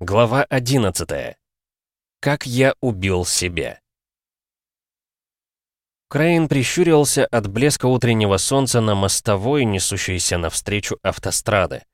Глава 11. Как я убил себя. Крейн прищурился от блеска утреннего солнца на мостовой, несущейся навстречу автострады.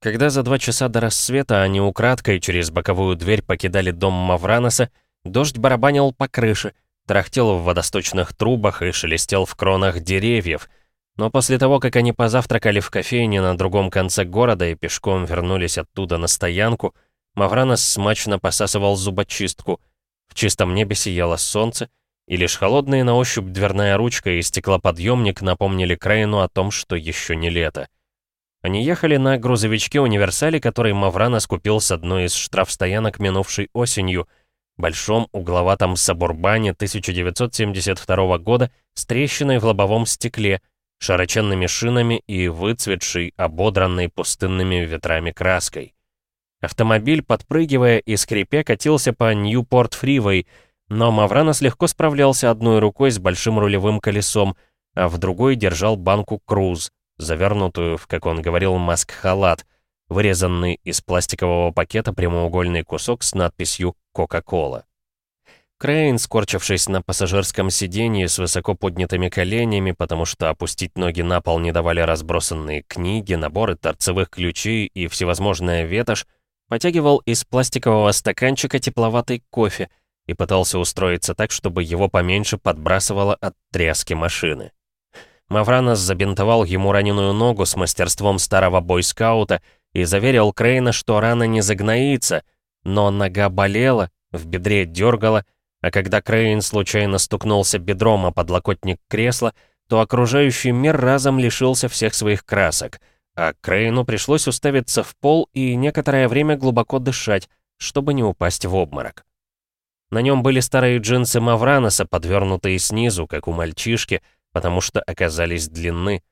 Когда за два часа до рассвета они украдкой через боковую дверь покидали дом Мавраноса, дождь барабанил по крыше, трахтел в водосточных трубах и шелестел в кронах деревьев. Но после того, как они позавтракали в кофейне на другом конце города и пешком вернулись оттуда на стоянку, Мавранос смачно посасывал зубочистку. В чистом небе сияло солнце, и лишь холодные на ощупь дверная ручка и стеклоподъемник напомнили Крейну о том, что еще не лето. Они ехали на грузовичке-универсале, который Мавранос купил с одной из штрафстоянок минувшей осенью, большом угловатом Сабурбане 1972 года с трещиной в лобовом стекле, широченными шинами и выцветшей, ободранной пустынными ветрами краской. Автомобиль, подпрыгивая и скрипя, катился по Ньюпорт-Фривой, но Мавранос легко справлялся одной рукой с большим рулевым колесом, а в другой держал банку «Круз», завернутую в, как он говорил, маск-халат, вырезанный из пластикового пакета прямоугольный кусок с надписью «Кока-кола». Крейн, скорчившись на пассажирском сиденье с высоко поднятыми коленями, потому что опустить ноги на пол не давали разбросанные книги, наборы торцевых ключей и всевозможная ветошь, Потягивал из пластикового стаканчика тепловатый кофе и пытался устроиться так, чтобы его поменьше подбрасывало от тряски машины. Мавранос забинтовал ему раненую ногу с мастерством старого бойскаута и заверил Крейна, что рана не загноится, но нога болела, в бедре дергала, а когда Крейн случайно стукнулся бедром о подлокотник кресла, то окружающий мир разом лишился всех своих красок — а Крейну пришлось уставиться в пол и некоторое время глубоко дышать, чтобы не упасть в обморок. На нем были старые джинсы Мавраноса, подвернутые снизу, как у мальчишки, потому что оказались длинны.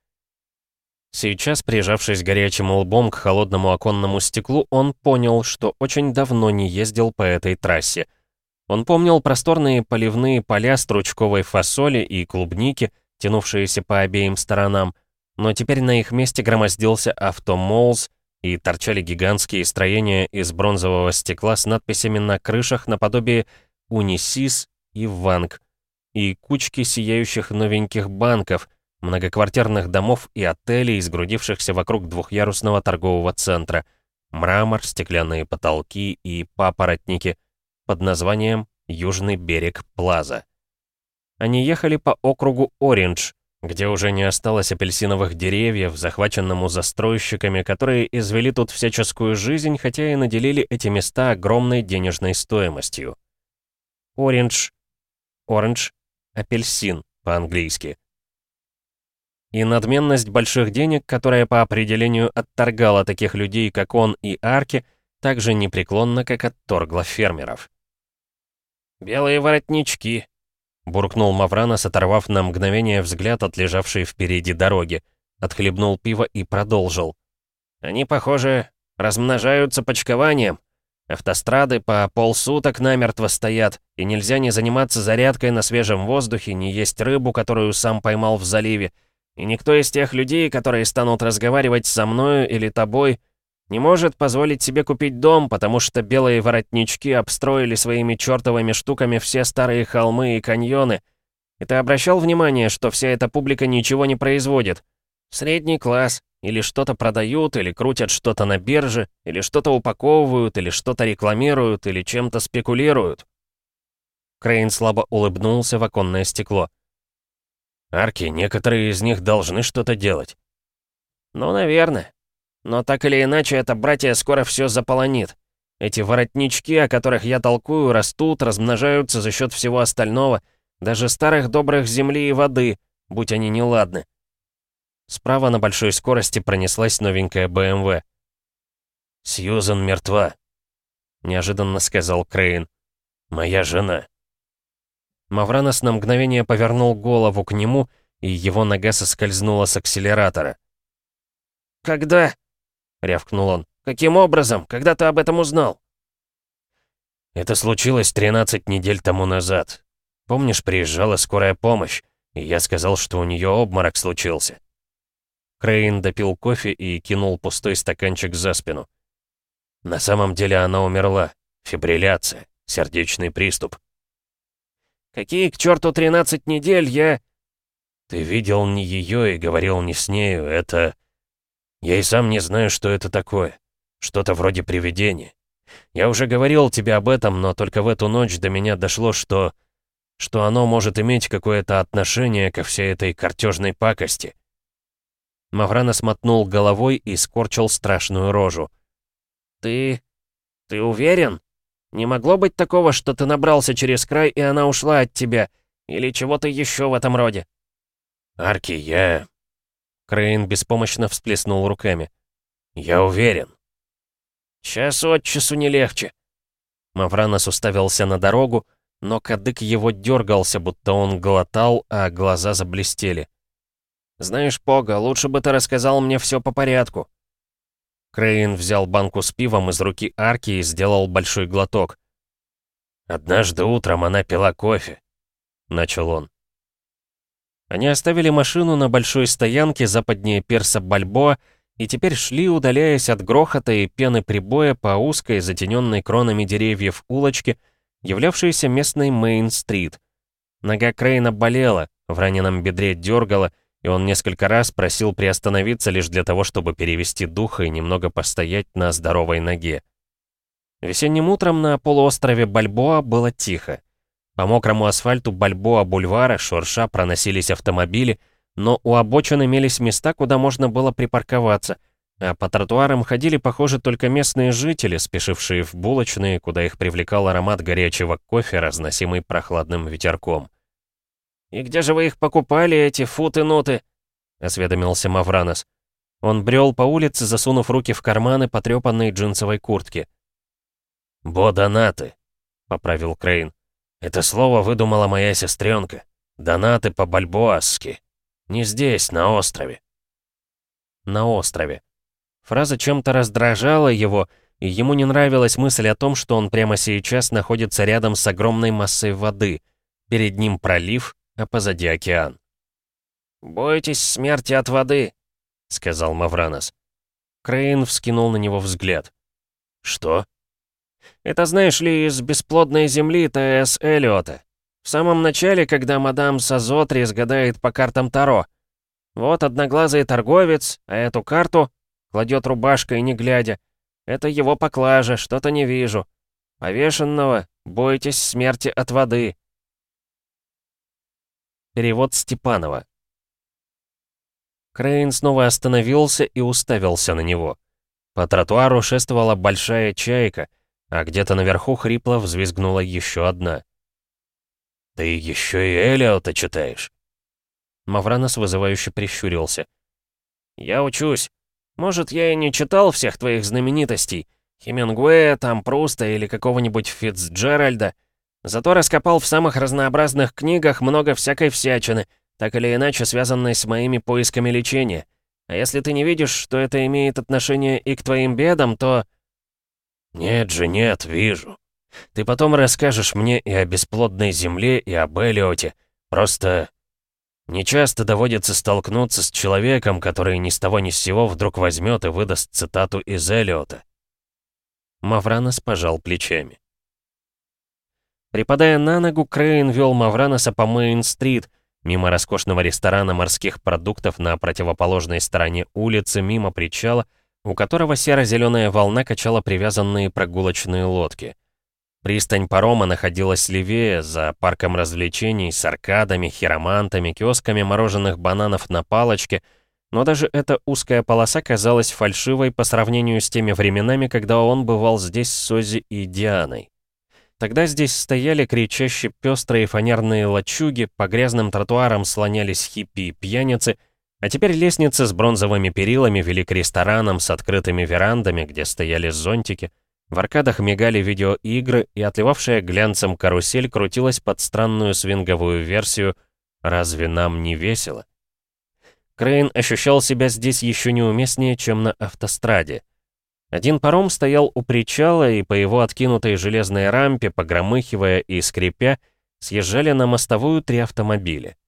Сейчас, прижавшись горячим лбом к холодному оконному стеклу, он понял, что очень давно не ездил по этой трассе. Он помнил просторные поливные поля стручковой фасоли и клубники, тянувшиеся по обеим сторонам, но теперь на их месте громоздился автомолз, и торчали гигантские строения из бронзового стекла с надписями на крышах наподобие «Унисис» и «Ванг», и кучки сияющих новеньких банков, многоквартирных домов и отелей, сгрудившихся вокруг двухъярусного торгового центра, мрамор, стеклянные потолки и папоротники под названием «Южный берег Плаза». Они ехали по округу Ориндж, где уже не осталось апельсиновых деревьев, захваченному застройщиками, которые извели тут всяческую жизнь, хотя и наделили эти места огромной денежной стоимостью. Ориндж. Оранж. Апельсин по-английски. И надменность больших денег, которая по определению отторгала таких людей, как он и Арки, так же непреклонно, как отторгла фермеров. «Белые воротнички», Буркнул Мавранос, оторвав на мгновение взгляд от лежавшей впереди дороги. Отхлебнул пиво и продолжил. «Они, похоже, размножаются почкованием. Автострады по полсуток намертво стоят, и нельзя не заниматься зарядкой на свежем воздухе, не есть рыбу, которую сам поймал в заливе. И никто из тех людей, которые станут разговаривать со мною или тобой, не может позволить себе купить дом, потому что белые воротнички обстроили своими чертовыми штуками все старые холмы и каньоны. И ты обращал внимание, что вся эта публика ничего не производит? Средний класс. Или что-то продают, или крутят что-то на бирже, или что-то упаковывают, или что-то рекламируют, или чем-то спекулируют. Крейн слабо улыбнулся в оконное стекло. «Арки, некоторые из них должны что-то делать». «Ну, наверное. Но так или иначе, это братья скоро все заполонит. Эти воротнички, о которых я толкую, растут, размножаются за счет всего остального, даже старых добрых земли и воды, будь они неладны. Справа на большой скорости пронеслась новенькая БМВ. «Сьюзан мертва», — неожиданно сказал Крейн. «Моя жена». Мавранос на мгновение повернул голову к нему, и его нога соскользнула с акселератора. «Когда?» Рявкнул он. «Каким образом? Когда ты об этом узнал?» «Это случилось 13 недель тому назад. Помнишь, приезжала скорая помощь, и я сказал, что у нее обморок случился?» Крейн допил кофе и кинул пустой стаканчик за спину. На самом деле она умерла. Фибрилляция, сердечный приступ. «Какие к черту 13 недель, я...» «Ты видел не ее и говорил не с нею, это...» «Я и сам не знаю, что это такое. Что-то вроде привидения. Я уже говорил тебе об этом, но только в эту ночь до меня дошло, что... что оно может иметь какое-то отношение ко всей этой картежной пакости». Маврана смотнул головой и скорчил страшную рожу. «Ты... ты уверен? Не могло быть такого, что ты набрался через край, и она ушла от тебя? Или чего-то еще в этом роде?» «Арки, я...» Крейн беспомощно всплеснул руками. «Я уверен». «Час от часу не легче». Мавранос уставился на дорогу, но кадык его дергался, будто он глотал, а глаза заблестели. «Знаешь, Пога, лучше бы ты рассказал мне все по порядку». Крейн взял банку с пивом из руки Арки и сделал большой глоток. «Однажды утром она пила кофе», — начал он. Они оставили машину на большой стоянке западнее Перса Бальбоа и теперь шли, удаляясь от грохота и пены прибоя по узкой, затененной кронами деревьев улочке, являвшейся местной Мейн-стрит. Нога Крейна болела, в раненом бедре дергала, и он несколько раз просил приостановиться лишь для того, чтобы перевести дух и немного постоять на здоровой ноге. Весенним утром на полуострове Бальбоа было тихо. По мокрому асфальту Бальбоа-бульвара шурша проносились автомобили, но у обочин имелись места, куда можно было припарковаться, а по тротуарам ходили, похоже, только местные жители, спешившие в булочные, куда их привлекал аромат горячего кофе, разносимый прохладным ветерком. «И где же вы их покупали, эти футы-нуты?» — осведомился Мавранос. Он брел по улице, засунув руки в карманы потрепанной джинсовой куртки. «Бо-донаты», — поправил Крейн. Это слово выдумала моя сестренка. Донаты по-бальбоасски. Не здесь, на острове. На острове. Фраза чем-то раздражала его, и ему не нравилась мысль о том, что он прямо сейчас находится рядом с огромной массой воды. Перед ним пролив, а позади океан. «Бойтесь смерти от воды», — сказал Мавранос. Крейн вскинул на него взгляд. «Что?» Это, знаешь ли, из бесплодной земли Т.С. Эллиота. В самом начале, когда мадам Сазотри сгадает по картам Таро. Вот одноглазый торговец, а эту карту кладет рубашкой, не глядя. Это его поклажа, что-то не вижу. Повешенного, бойтесь смерти от воды. Перевод Степанова. Крейн снова остановился и уставился на него. По тротуару шествовала большая чайка — а где-то наверху хрипло взвизгнула еще одна. «Ты еще и Элиота читаешь?» Мавранос вызывающе прищурился. «Я учусь. Может, я и не читал всех твоих знаменитостей. Хемингуэя, там Пруста или какого-нибудь Фицджеральда. Зато раскопал в самых разнообразных книгах много всякой всячины, так или иначе связанной с моими поисками лечения. А если ты не видишь, что это имеет отношение и к твоим бедам, то...» «Нет же, нет, вижу. Ты потом расскажешь мне и о бесплодной земле, и об Элиоте. Просто не часто доводится столкнуться с человеком, который ни с того ни с сего вдруг возьмет и выдаст цитату из Элиота». Мавранос пожал плечами. Припадая на ногу, Крейн вел Мавраноса по Мейн-стрит, мимо роскошного ресторана морских продуктов на противоположной стороне улицы, мимо причала, у которого серо-зеленая волна качала привязанные прогулочные лодки. Пристань парома находилась левее, за парком развлечений, с аркадами, хиромантами, киосками мороженых бананов на палочке, но даже эта узкая полоса казалась фальшивой по сравнению с теми временами, когда он бывал здесь с Ози и Дианой. Тогда здесь стояли кричащие пестрые фанерные лачуги, по грязным тротуарам слонялись хиппи и пьяницы — а теперь лестницы с бронзовыми перилами вели к ресторанам с открытыми верандами, где стояли зонтики. В аркадах мигали видеоигры, и отливавшая глянцем карусель крутилась под странную свинговую версию «Разве нам не весело?». Крейн ощущал себя здесь еще неуместнее, чем на автостраде. Один паром стоял у причала, и по его откинутой железной рампе, погромыхивая и скрипя, съезжали на мостовую три автомобиля.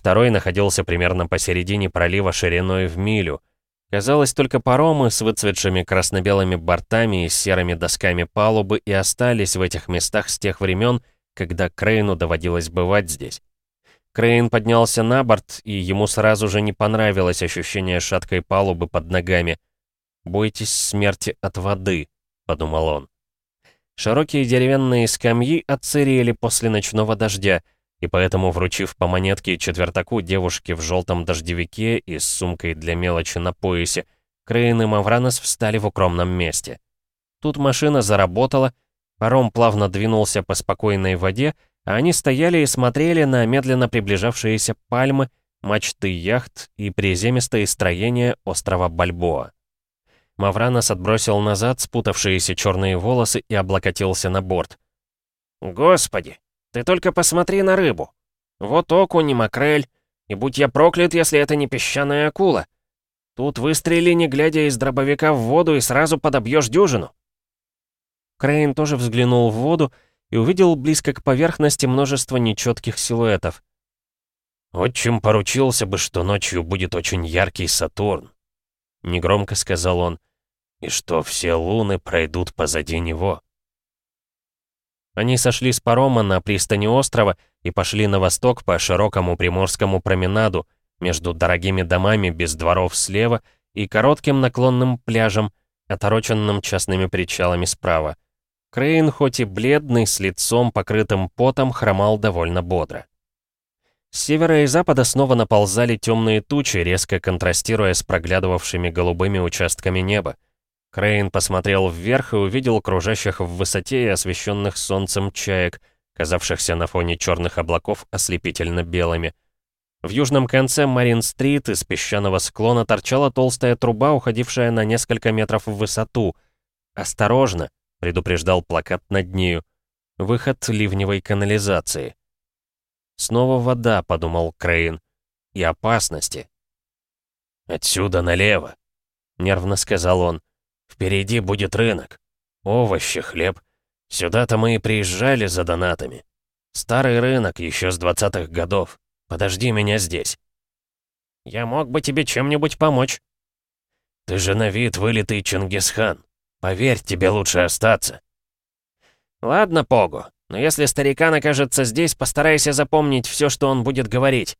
Второй находился примерно посередине пролива шириной в милю. Казалось, только паромы с выцветшими красно-белыми бортами и серыми досками палубы и остались в этих местах с тех времен, когда Крейну доводилось бывать здесь. Крейн поднялся на борт, и ему сразу же не понравилось ощущение шаткой палубы под ногами. «Бойтесь смерти от воды», — подумал он. Широкие деревянные скамьи отсырели после ночного дождя, и поэтому, вручив по монетке четвертаку девушке в желтом дождевике и с сумкой для мелочи на поясе, Крейн и Мавранос встали в укромном месте. Тут машина заработала, паром плавно двинулся по спокойной воде, а они стояли и смотрели на медленно приближавшиеся пальмы, мачты яхт и приземистые строения острова Бальбоа. Мавранос отбросил назад спутавшиеся черные волосы и облокотился на борт. «Господи, ты только посмотри на рыбу. Вот окунь макрель. И будь я проклят, если это не песчаная акула. Тут выстрели, не глядя из дробовика в воду, и сразу подобьешь дюжину». Крейн тоже взглянул в воду и увидел близко к поверхности множество нечетких силуэтов. «Отчим поручился бы, что ночью будет очень яркий Сатурн», — негромко сказал он, — «и что все луны пройдут позади него». Они сошли с парома на пристани острова и пошли на восток по широкому приморскому променаду между дорогими домами без дворов слева и коротким наклонным пляжем, отороченным частными причалами справа. Крейн, хоть и бледный, с лицом покрытым потом, хромал довольно бодро. С севера и запада снова наползали темные тучи, резко контрастируя с проглядывавшими голубыми участками неба. Крейн посмотрел вверх и увидел кружащих в высоте и освещенных солнцем чаек, казавшихся на фоне черных облаков ослепительно белыми. В южном конце Марин-стрит из песчаного склона торчала толстая труба, уходившая на несколько метров в высоту. «Осторожно!» — предупреждал плакат над нею. «Выход ливневой канализации». «Снова вода», — подумал Крейн. «И опасности». «Отсюда налево», — нервно сказал он. Впереди будет рынок. Овощи, хлеб. Сюда-то мы и приезжали за донатами. Старый рынок еще с двадцатых годов. Подожди меня здесь. Я мог бы тебе чем-нибудь помочь. Ты же на вид вылитый Чингисхан. Поверь, тебе лучше остаться. Ладно, Погу, но если старикан окажется здесь, постарайся запомнить все, что он будет говорить.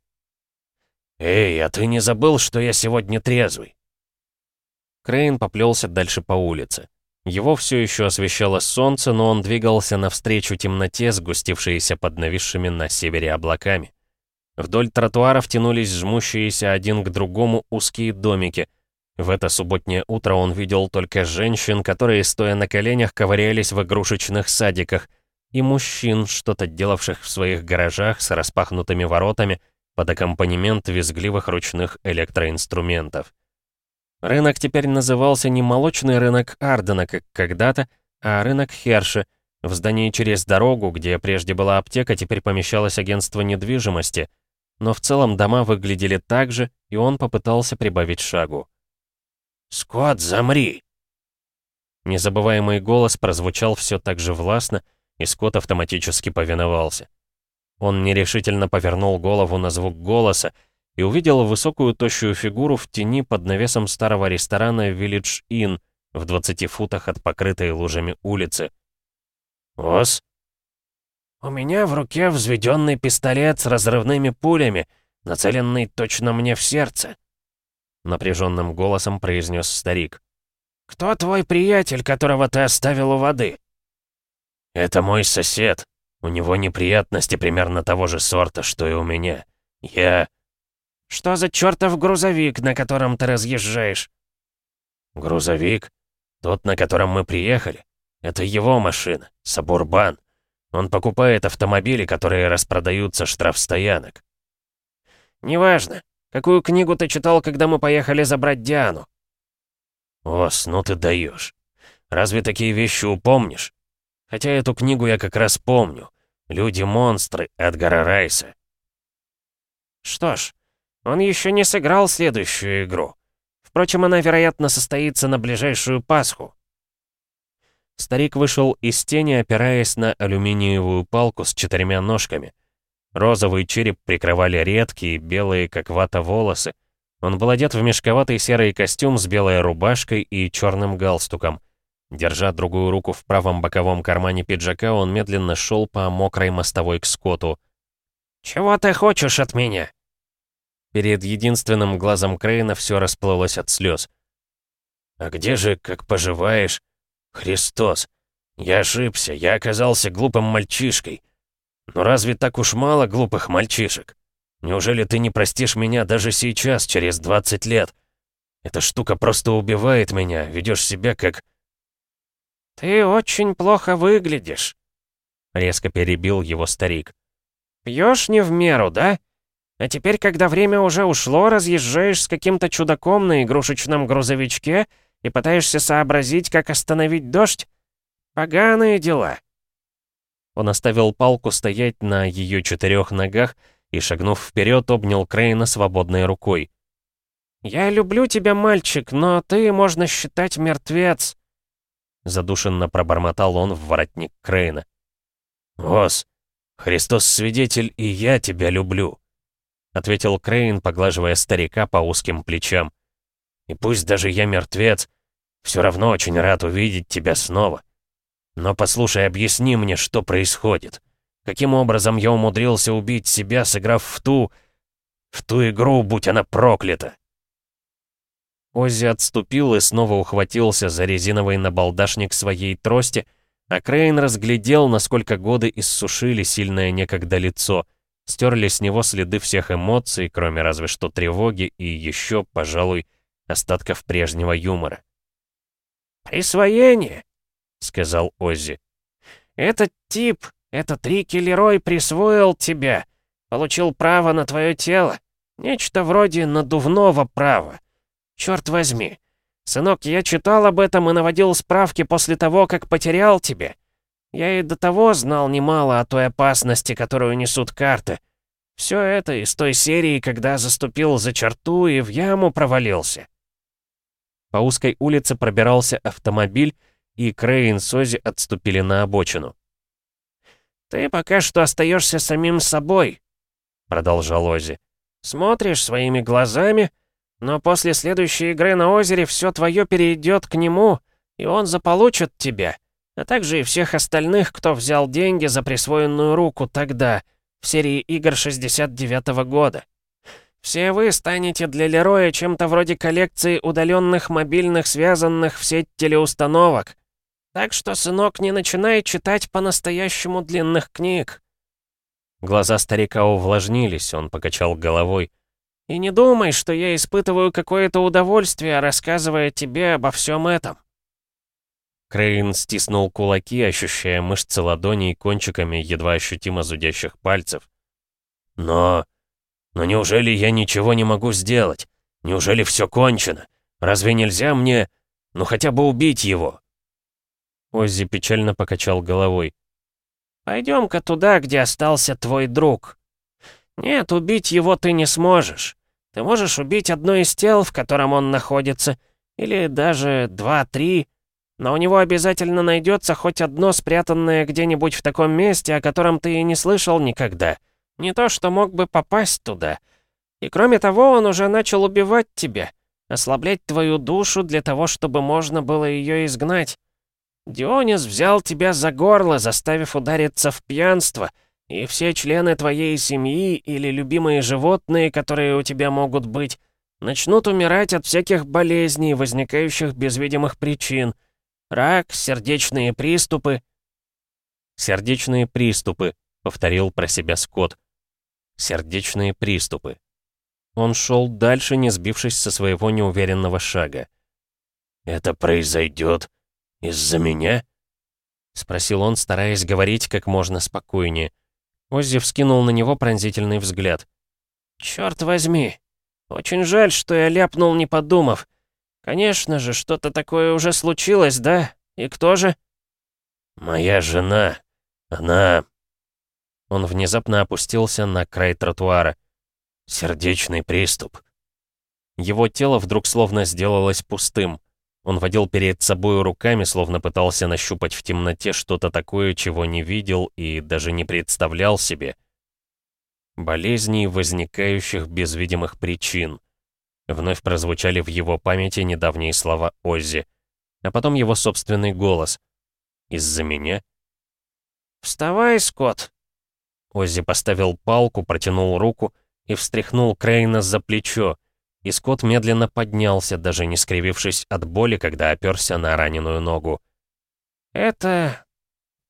Эй, а ты не забыл, что я сегодня трезвый? Крейн поплелся дальше по улице. Его все еще освещало солнце, но он двигался навстречу темноте, сгустившейся под нависшими на севере облаками. Вдоль тротуаров тянулись жмущиеся один к другому узкие домики. В это субботнее утро он видел только женщин, которые, стоя на коленях, ковырялись в игрушечных садиках, и мужчин, что-то делавших в своих гаражах с распахнутыми воротами под аккомпанемент визгливых ручных электроинструментов. Рынок теперь назывался не молочный рынок Ардена, как когда-то, а рынок Херши. В здании через дорогу, где прежде была аптека, теперь помещалось агентство недвижимости. Но в целом дома выглядели так же, и он попытался прибавить шагу. «Скотт, замри!» Незабываемый голос прозвучал все так же властно, и Скотт автоматически повиновался. Он нерешительно повернул голову на звук голоса, и увидел высокую тощую фигуру в тени под навесом старого ресторана Village Inn в 20 футах от покрытой лужами улицы. «Ос?» «У меня в руке взведенный пистолет с разрывными пулями, нацеленный точно мне в сердце», — напряженным голосом произнес старик. «Кто твой приятель, которого ты оставил у воды?» «Это мой сосед. У него неприятности примерно того же сорта, что и у меня. Я...» «Что за чертов грузовик, на котором ты разъезжаешь?» «Грузовик? Тот, на котором мы приехали? Это его машина, Сабурбан. Он покупает автомобили, которые распродаются штрафстоянок». «Неважно. Какую книгу ты читал, когда мы поехали забрать Диану?» «Ос, ну ты даешь. Разве такие вещи упомнишь? Хотя эту книгу я как раз помню. «Люди-монстры» Эдгара Райса. «Что ж, он еще не сыграл следующую игру. Впрочем, она, вероятно, состоится на ближайшую Пасху. Старик вышел из тени, опираясь на алюминиевую палку с четырьмя ножками. Розовый череп прикрывали редкие, белые, как вата, волосы. Он был одет в мешковатый серый костюм с белой рубашкой и черным галстуком. Держа другую руку в правом боковом кармане пиджака, он медленно шел по мокрой мостовой к скоту. «Чего ты хочешь от меня?» Перед единственным глазом Крейна все расплылось от слез. «А где же, как поживаешь? Христос! Я ошибся, я оказался глупым мальчишкой. Но разве так уж мало глупых мальчишек? Неужели ты не простишь меня даже сейчас, через 20 лет? Эта штука просто убивает меня, ведешь себя как...» «Ты очень плохо выглядишь», — резко перебил его старик. «Пьешь не в меру, да? А теперь, когда время уже ушло, разъезжаешь с каким-то чудаком на игрушечном грузовичке и пытаешься сообразить, как остановить дождь? Поганые дела». Он оставил палку стоять на ее четырех ногах и, шагнув вперед, обнял Крейна свободной рукой. «Я люблю тебя, мальчик, но ты, можно считать, мертвец!» Задушенно пробормотал он в воротник Крейна. «Ос, Христос свидетель, и я тебя люблю!» Ответил Крейн, поглаживая старика по узким плечам. «И пусть даже я мертвец, все равно очень рад увидеть тебя снова. Но послушай, объясни мне, что происходит. Каким образом я умудрился убить себя, сыграв в ту... в ту игру, будь она проклята?» Оззи отступил и снова ухватился за резиновый набалдашник своей трости, а Крейн разглядел, насколько годы иссушили сильное некогда лицо, стерли с него следы всех эмоций, кроме разве что тревоги и еще, пожалуй, остатков прежнего юмора. «Присвоение», — сказал Оззи. «Этот тип, этот Рики Лерой присвоил тебя, получил право на твое тело, нечто вроде надувного права. Черт возьми. Сынок, я читал об этом и наводил справки после того, как потерял тебя. Я и до того знал немало о той опасности, которую несут карты. Все это из той серии, когда заступил за черту и в яму провалился. По узкой улице пробирался автомобиль, и Крейн с Ози отступили на обочину. «Ты пока что остаешься самим собой», — продолжал Ози. «Смотришь своими глазами, но после следующей игры на озере все твое перейдет к нему, и он заполучит тебя, а также и всех остальных, кто взял деньги за присвоенную руку тогда, в серии игр 69-го года. Все вы станете для Лероя чем-то вроде коллекции удаленных мобильных связанных в сеть телеустановок, так что, сынок, не начинай читать по-настоящему длинных книг». Глаза старика увлажнились, он покачал головой. «И не думай, что я испытываю какое-то удовольствие, рассказывая тебе обо всем этом». Крейн стиснул кулаки, ощущая мышцы ладоней кончиками едва ощутимо зудящих пальцев. «Но... но неужели я ничего не могу сделать? Неужели все кончено? Разве нельзя мне... ну хотя бы убить его?» Оззи печально покачал головой. «Пойдем-ка туда, где остался твой друг. Нет, убить его ты не сможешь. Ты можешь убить одно из тел, в котором он находится, или даже два-три, но у него обязательно найдется хоть одно спрятанное где-нибудь в таком месте, о котором ты и не слышал никогда. Не то, что мог бы попасть туда. И кроме того, он уже начал убивать тебя, ослаблять твою душу для того, чтобы можно было ее изгнать. Дионис взял тебя за горло, заставив удариться в пьянство, и все члены твоей семьи или любимые животные, которые у тебя могут быть, начнут умирать от всяких болезней, возникающих без видимых причин. Рак, сердечные приступы. «Сердечные приступы», — повторил про себя Скотт. «Сердечные приступы». Он шел дальше, не сбившись со своего неуверенного шага. «Это произойдет «Из-за меня?» — спросил он, стараясь говорить как можно спокойнее. Оззи вскинул на него пронзительный взгляд. «Чёрт возьми! Очень жаль, что я ляпнул, не подумав. Конечно же, что-то такое уже случилось, да? И кто же?» «Моя жена. Она...» Он внезапно опустился на край тротуара. «Сердечный приступ». Его тело вдруг словно сделалось пустым. Он водил перед собой руками, словно пытался нащупать в темноте что-то такое, чего не видел и даже не представлял себе. Болезней, возникающих без видимых причин. Вновь прозвучали в его памяти недавние слова Оззи. А потом его собственный голос. «Из-за меня?» «Вставай, Скотт!» Оззи поставил палку, протянул руку и встряхнул Крейна за плечо, и Скотт медленно поднялся, даже не скривившись от боли, когда оперся на раненую ногу. «Это...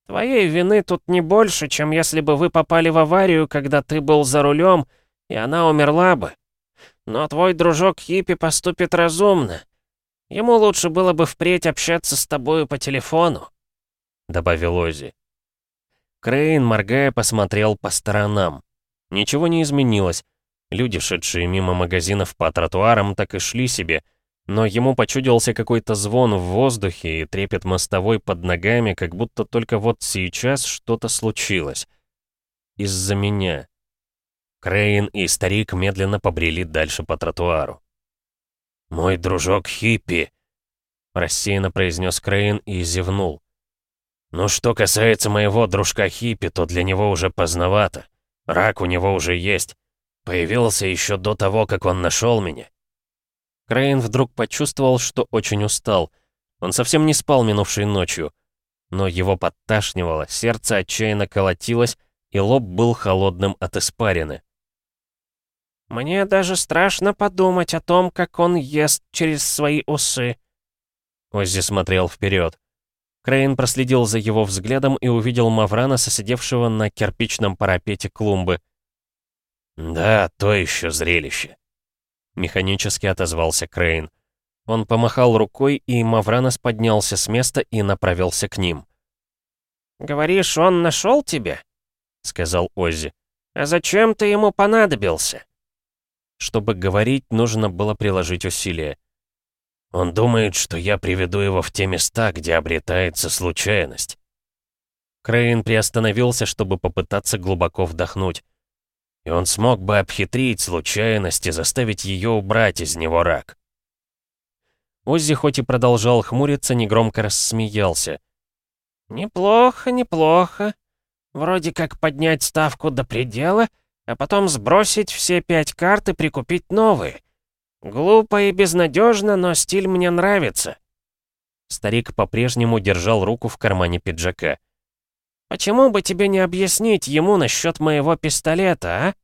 твоей вины тут не больше, чем если бы вы попали в аварию, когда ты был за рулем, и она умерла бы. Но твой дружок Хиппи поступит разумно. Ему лучше было бы впредь общаться с тобою по телефону», — добавил Оззи. Крейн, моргая, посмотрел по сторонам. Ничего не изменилось. Люди, шедшие мимо магазинов по тротуарам, так и шли себе, но ему почудился какой-то звон в воздухе и трепет мостовой под ногами, как будто только вот сейчас что-то случилось. Из-за меня. Крейн и старик медленно побрели дальше по тротуару. «Мой дружок Хиппи», — рассеянно произнес Крейн и зевнул. «Ну что касается моего дружка Хиппи, то для него уже поздновато. Рак у него уже есть. Появился еще до того, как он нашел меня». Крейн вдруг почувствовал, что очень устал. Он совсем не спал минувшей ночью. Но его подташнивало, сердце отчаянно колотилось, и лоб был холодным от испарины. «Мне даже страшно подумать о том, как он ест через свои усы». Оззи смотрел вперед. Крейн проследил за его взглядом и увидел Маврана, сидевшего на кирпичном парапете клумбы. «Да, то еще зрелище», — механически отозвался Крейн. Он помахал рукой, и Мавранос поднялся с места и направился к ним. «Говоришь, он нашел тебя?» — сказал Оззи. «А зачем ты ему понадобился?» Чтобы говорить, нужно было приложить усилия. Он думает, что я приведу его в те места, где обретается случайность. Крейн приостановился, чтобы попытаться глубоко вдохнуть. И он смог бы обхитрить случайность и заставить ее убрать из него рак. Оззи хоть и продолжал хмуриться, негромко рассмеялся. «Неплохо, неплохо. Вроде как поднять ставку до предела, а потом сбросить все пять карт и прикупить новые. Глупо и безнадежно, но стиль мне нравится». Старик по-прежнему держал руку в кармане пиджака. «Почему бы тебе не объяснить ему насчет моего пистолета, а?»